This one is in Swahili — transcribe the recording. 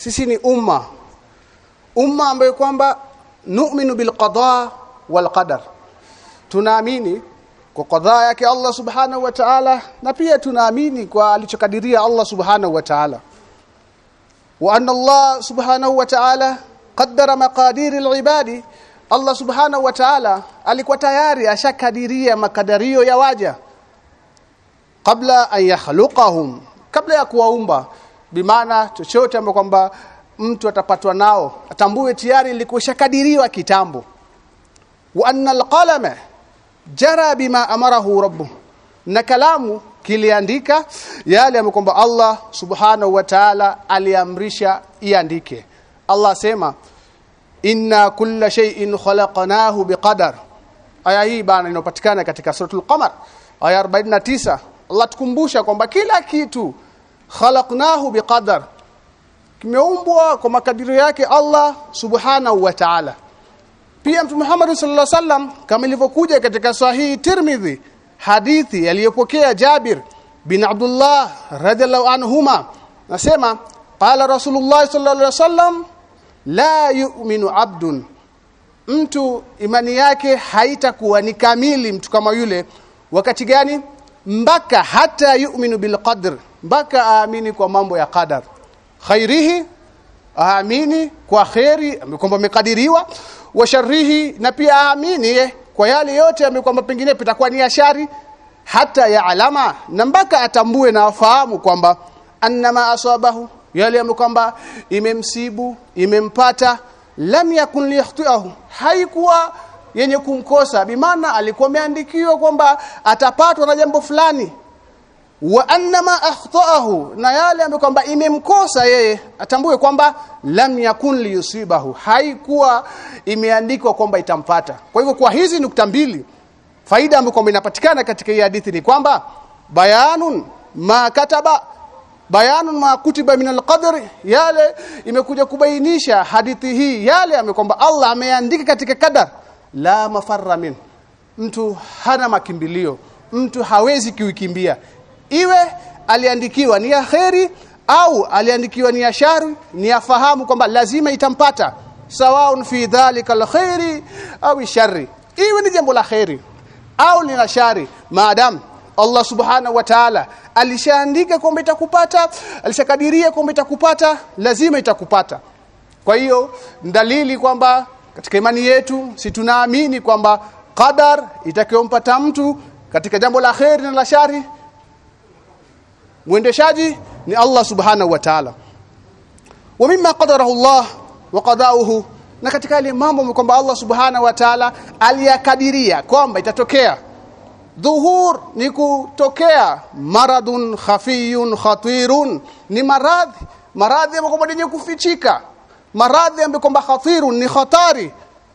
sisi ni umma. Umma ambayo kwamba nu'minu bil qada wal qadar. Tunaamini kwa qadha yake Allah subhanahu wa ta'ala na pia tunaamini kwa alichokadiria Allah subhanahu wa ta'ala. Wa anna Allah subhanahu wa ta'ala qaddara maqadir al-ibadi Allah subhanahu wa ta'ala alikuwa tayari ashakadiria makadario ya waja. Kabla an yakhluqahum kabla ya kuwaumba bimaana chochote ambacho kwamba mtu atapatwa nao atambue tayari likushakadiriwa kitambo. Wa anna alqalama jara bima amarahu rabbu na kalamu kiliandika yale ambayo kwamba Allah subhanahu wa ta'ala aliamrisha iandike. Allah sema inna kulla shay'in khalaqnahu biqadar. Aya hii bana inapatikana katika suratul qamar. Aya 49 Allah tukumbusha kwamba kila kitu khalaqnahu biqadar. Kimeumbwa kwa makadirio yake Allah subhanahu wa ta'ala. Pia mtume Muhammad sallallahu alaihi wasallam kama ilivyokuja katika sahihi Tirmidhi hadithi aliyopokea Jabir bin Abdullah radhiallahu anhuma nasema qala Rasulullah sallallahu alaihi wasallam la yu'minu abdun. Mtu imani yake haitakuwa ni kamili mtu kama yule. Wakati gani mpaka hata yu'minu bil qadr mpaka aamini kwa mambo ya qadar. Khairihi aamini kwa khairi kwamba amekadiriwa wa sharrihi na pia aamini kwa yale yote amekwamba pengine pitakuwa ni ashari hata ya alama na mpaka atambue na afahamu kwamba annama asabahu yale kwamba imemsibu imempata lam yakun liyakhtiahu haikuwa yenye kumkosa. Bimaana alikuwa ameandikiwa kwamba atapatwa na jambo fulani. Wa annama akhtaahu na yale ambayo kwamba imemkosa yeye atambue kwamba lam yakun liyusibahu. Haikuwa imeandikwa kwamba itampata. Kwa hivyo kwa hizi nukta mbili faida ambayo kwamba inapatikana katika hii hadithi ni kwamba bayanun ma kataba bayanun ma kutiba min alqadr yale imekuja kubainisha hadithi hii yale ambayo kwamba Allah ameandika katika kadar la mafarra min. Mtu hana makimbilio. Mtu hawezi kuikimbia. Iwe aliandikiwa ni ya kheri au aliandikiwa ni yashari ni afahamu kwamba lazima itampata. Sawaun fi dhalika alkhairi au shari iwe ni jambo la kheri au ni shari maadamu Allah subhanahu wa ta'ala alishaandika kwamba itakupata alishakadiria kwamba itakupata lazima itakupata. Kwa hiyo dalili kwamba katika imani yetu si tunaamini kwamba qadar itakayompata mtu katika jambo la kheri na la shari. Mwendeshaji ni Allah subhanahu wa ta'ala. Wa mimma qadarahu Allah wa qada'uhu. Na katika ile mambo kwamba Allah subhanahu wa ta'ala aliyakadiria kwamba itatokea. Dhuhur ni kutokea. Maradun khafiyun khatirun. Ni maradhi. Maradhi ambayo kufichika maradhi ambayo kwamba khatiru ni hatari